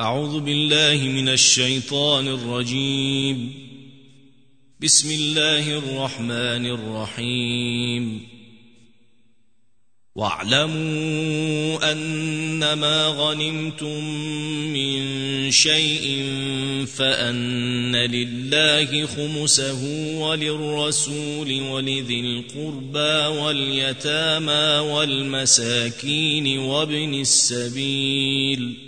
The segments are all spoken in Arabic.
أعوذ بالله من الشيطان الرجيم. بسم الله الرحمن الرحيم. واعلموا أنما غنمتم من شيء فأن لله خمسه وللرسول ولذي القربى واليتامى والمساكين وابن السبيل.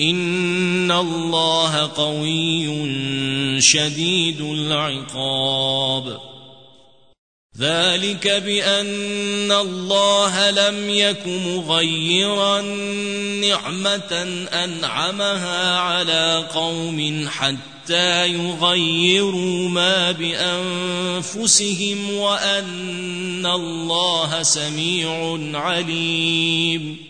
ان الله قوي شديد العقاب ذلك بان الله لم يك مغيرا نعمه انعمها على قوم حتى يغيروا ما بانفسهم وان الله سميع عليم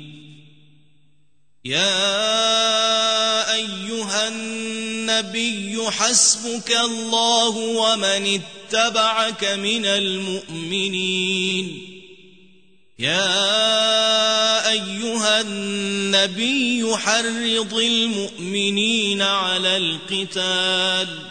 يا أيها النبي حسبك الله ومن اتبعك من المؤمنين. يا أيها النبي حرض المؤمنين على القتال.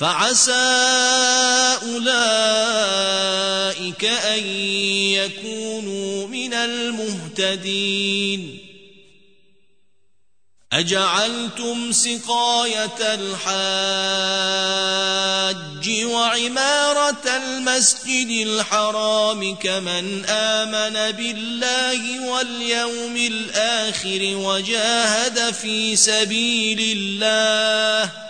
فعسى أولئك أن يكونوا من المهتدين. أجعلتم سقاية الحاج وعمارة المسجد الحرام كمن آمن بالله واليوم الآخر وجاهد في سبيل الله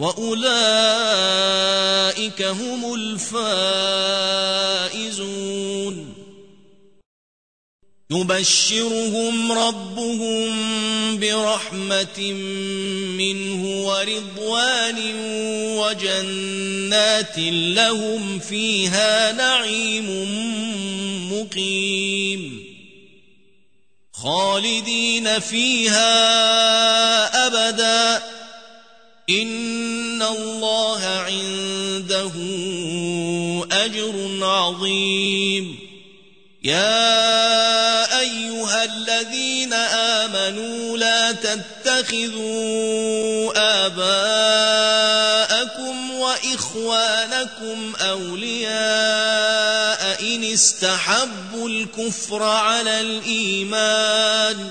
وأولئك هم الفائزون. يبشرهم ربهم برحمة منه ورضوان وجنات لهم فيها نعيم مقيم. خالدين فيها أبدا. إن الله عنده أجر عظيم. يا أيها الذين آمنوا لا تتخذوا آباءكم وإخوانكم أولياء إن استحبوا الكفر على الإيمان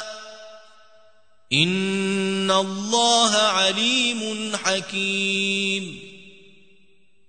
ان الله عليم حكيم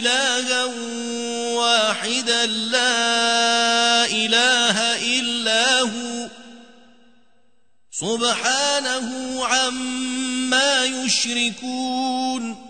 إلها واحدا لا إله إلا هو سبحانه عما يشركون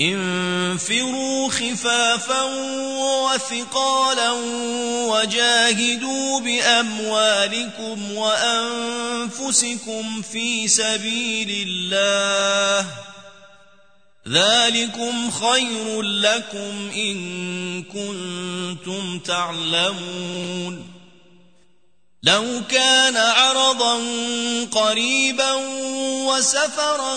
انفروا خفافا وثقالا وجاهدوا بأموالكم وأنفسكم في سبيل الله ذلكم خير لكم إن كنتم تعلمون لو كان عرضا قريبا وسفرا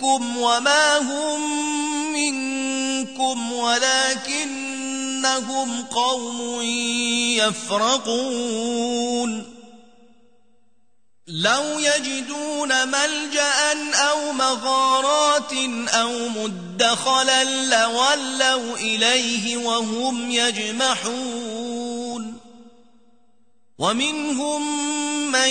لمنكم وما هم منكم ولكنهم قوم يفرقون. لو يجدون ملجأ أو مغارات أو مدخلا لولوا إليه وهم يجمحون. ومنهم من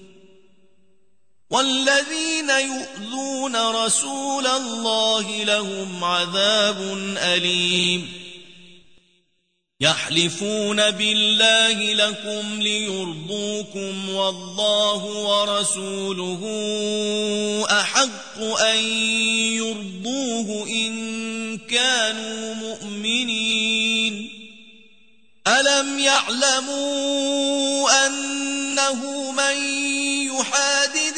والذين يؤذون رسول الله لهم عذاب أليم. يحلفون بالله لكم ليرضوكم والله ورسوله أحق أن يرضوه إن كانوا مؤمنين. ألم يعلموا أنه من يحادد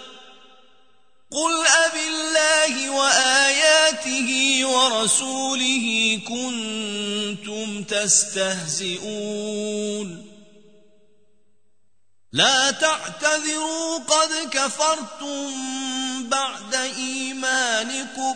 قل أب الله وآياته ورسوله كنتم تستهزئون لا تعتذروا قد كفرتم بعد إيمانكم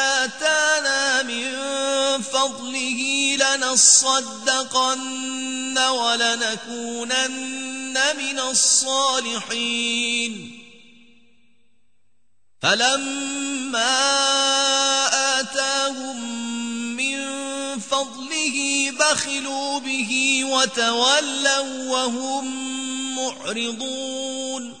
فضله لنصدقن ولنكونن من الصالحين. فلما آتاهم من فضله بخلوا به وتولوا وهم معرضون.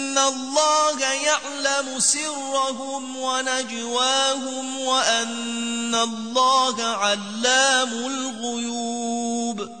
الله يعلم سرهم ونجواهم وأن الله علام الغيوب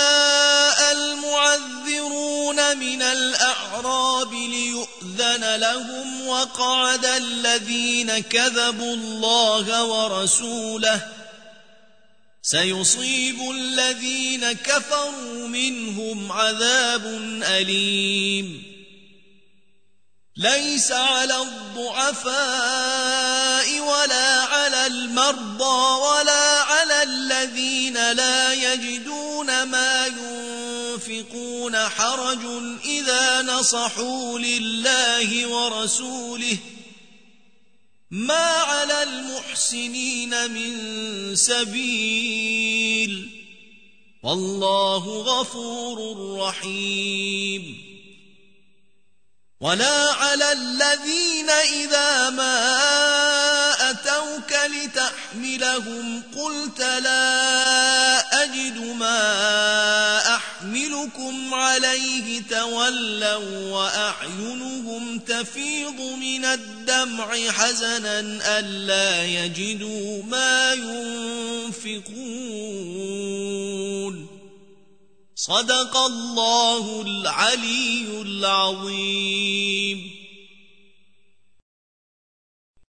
من الأعراب ليؤذن لهم وقعد الذين كذبوا الله ورسوله سيصيب الذين كفروا منهم عذاب أليم. ليس على الضعفاء ولا على المرضى ولا نصحوا لله ورسوله ما على المحسنين من سبيل والله غفور رحيم ولا على الذين إذا ما أتوك لتحملهم قلت لا عليه تولوا وأعينهم تفيض من الدمع حزنا ألا يجدوا ما ينفقون. صدق الله العلي العظيم.